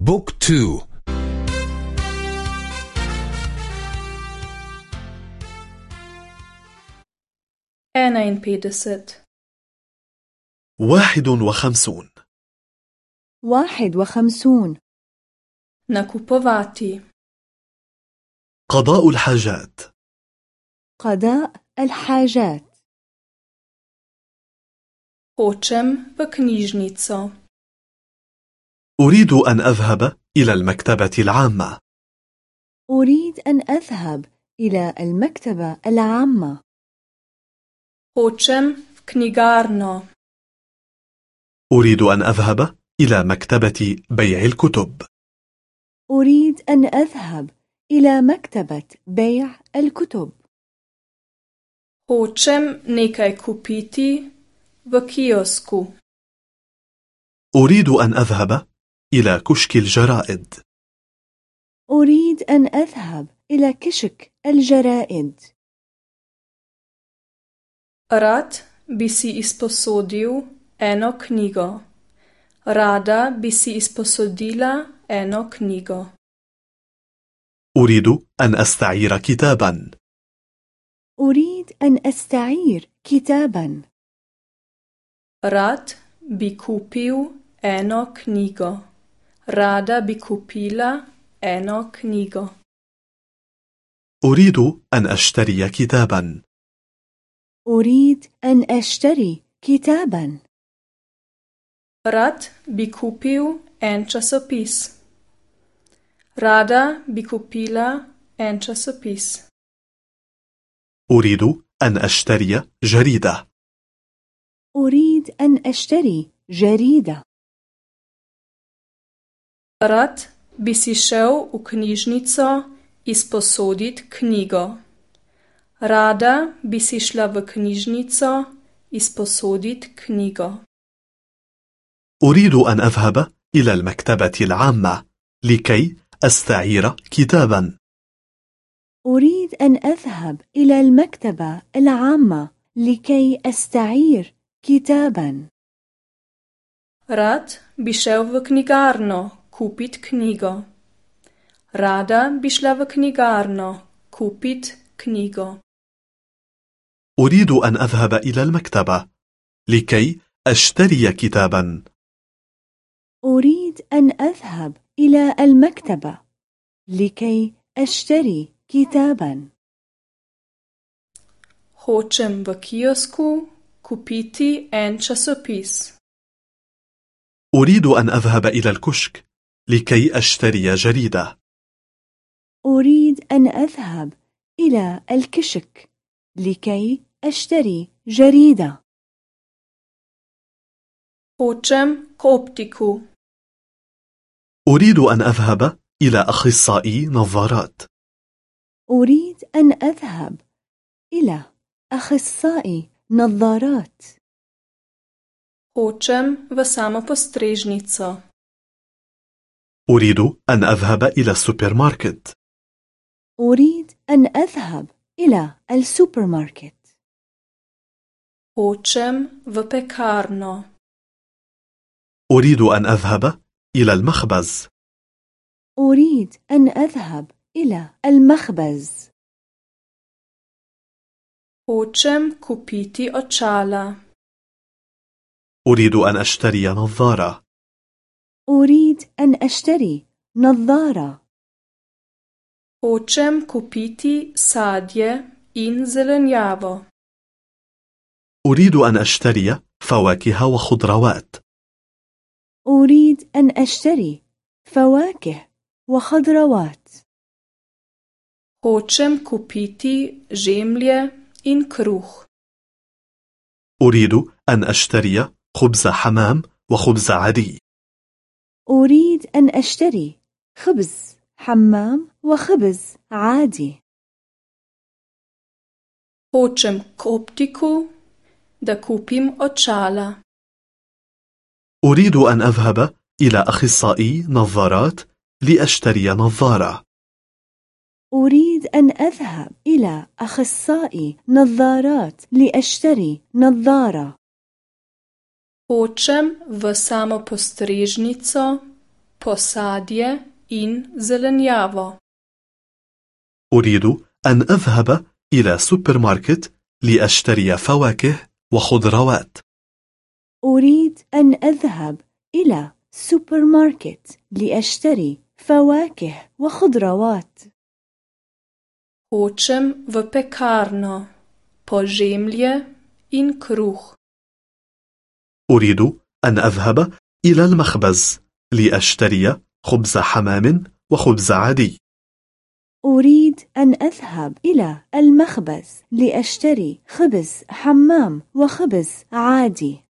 بوك تو. أنا بيدست واحد وخمسون. واحد وخمسون. نكوبوفاتي. قضاء الحاجات. قضاء الحاجات. Hočem v knjižnico. أريد أن أذهب إلى المكتبة العامة أريد أن أذهب إلى المكتبة العامة Hočem v knjigarno. أريد أن أذهب إلى مكتبة بيع الكتب أريد أن أذهب إلى مكتبة بيع الكتب Hočem nekaj kupiti v kiosku. أريد أن أذهب إلى كشك الجرائد. أريد أن أذهب إلى كشك الجرائد. رات بسي إسبوسوديو أنو كنيغو رادا بسي إسبوسوديلا أنو كنيغو أريد أن أستعير كتابا. أريد أن أستعير كتابا. رات بكوبيو أنو كنيغو Rada bi kupila eno knjigo. أريد أن أشتري كتابا أريد أن أشتري كتابا Rad bi kupil en časopis. Rada bi kupila en časopis. أريد أن أشتري جريدة أريد أن أشتري جريدة Rad bi si šel v knjižnico izposodit knjigo. Rada bi si šla v knjižnico izposodit knjigo. أريد أن أذهب إلى المكتبة العامة لكي أستعير كتابا. أريد أن أذهب إلى المكتبة العامة لكي أستعير كتابا. رات بشوف كنيغارنو kupit knjigo. Rada bi šla v knjigarno kupit knjigo. أريد أن أذهب إلى المكتبة لكي أشتري كتابا أريد أن أذهب إلى المكتبة لكي أشتري كتابا Hočem v kiosku kupiti en časopis. أريد أن أذهب إلى الكشك لكي أشتري جريدة أريد أن أذهب إلى الكشك لكي أشتري جريدة Hočem k optiku. أريد أن أذهب إلى أخصائي نظارات أريد أن أذهب إلى أخصائي نظارات Hočem v samopostrežnico. أريد أن أذهب إلى السوبر ماركت أريد أن أذهب إلى السوبر ماركت Hočem v pekarno. أريد أن أذهب إلى المخبز. أريد أن أذهب إلى المخبز. Hočem kupiti očala. أريد أن أشتري نظارة. أريد أن أشتري نظارة Hočem kupiti sadje in zelenjavo. أريد أن أشتري فواكه وخضروات أريد أن أشتري فواكه وخضروات Hočem kupiti žemlje in kruh. أريد أن أشتري خبز حمام وخبز عادي أريد أن أشتري خبز حمام وخبز عادي. Hočem k optiku, da kupim očala. أريد أن أذهب إلى أخصائي نظارات لأشتري نظارة. أريد أن أذهب إلى أخصائي نظارات لأشتري نظارة. Hočem v samopostrežnico, po sadje in zelenjavo. أريد أن أذهب إلى سوبر ماركت لأشتري فواكه وخضروات أريد أن أذهب إلى سوبر ماركت لأشتري فواكه وخضروات. Hočem v pekarno po žemlje in kruh. أريد أن أذهب إلى المخبز لأشتري خبز حمام وخبز عادي أريد أن أذهب إلى المخبز لأشتري خبز حمام وخبز عادي.